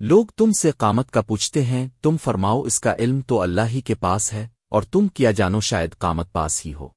لوگ تم سے قامت کا پوچھتے ہیں، تم فرماؤ اس کا علم تو اللہ ہی کے پاس ہے، اور تم کیا جانو شاید قامت پاس ہی ہو۔